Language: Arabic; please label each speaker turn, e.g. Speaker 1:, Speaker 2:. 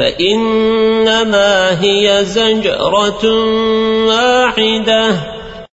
Speaker 1: فإنما هي زجرة واحدة.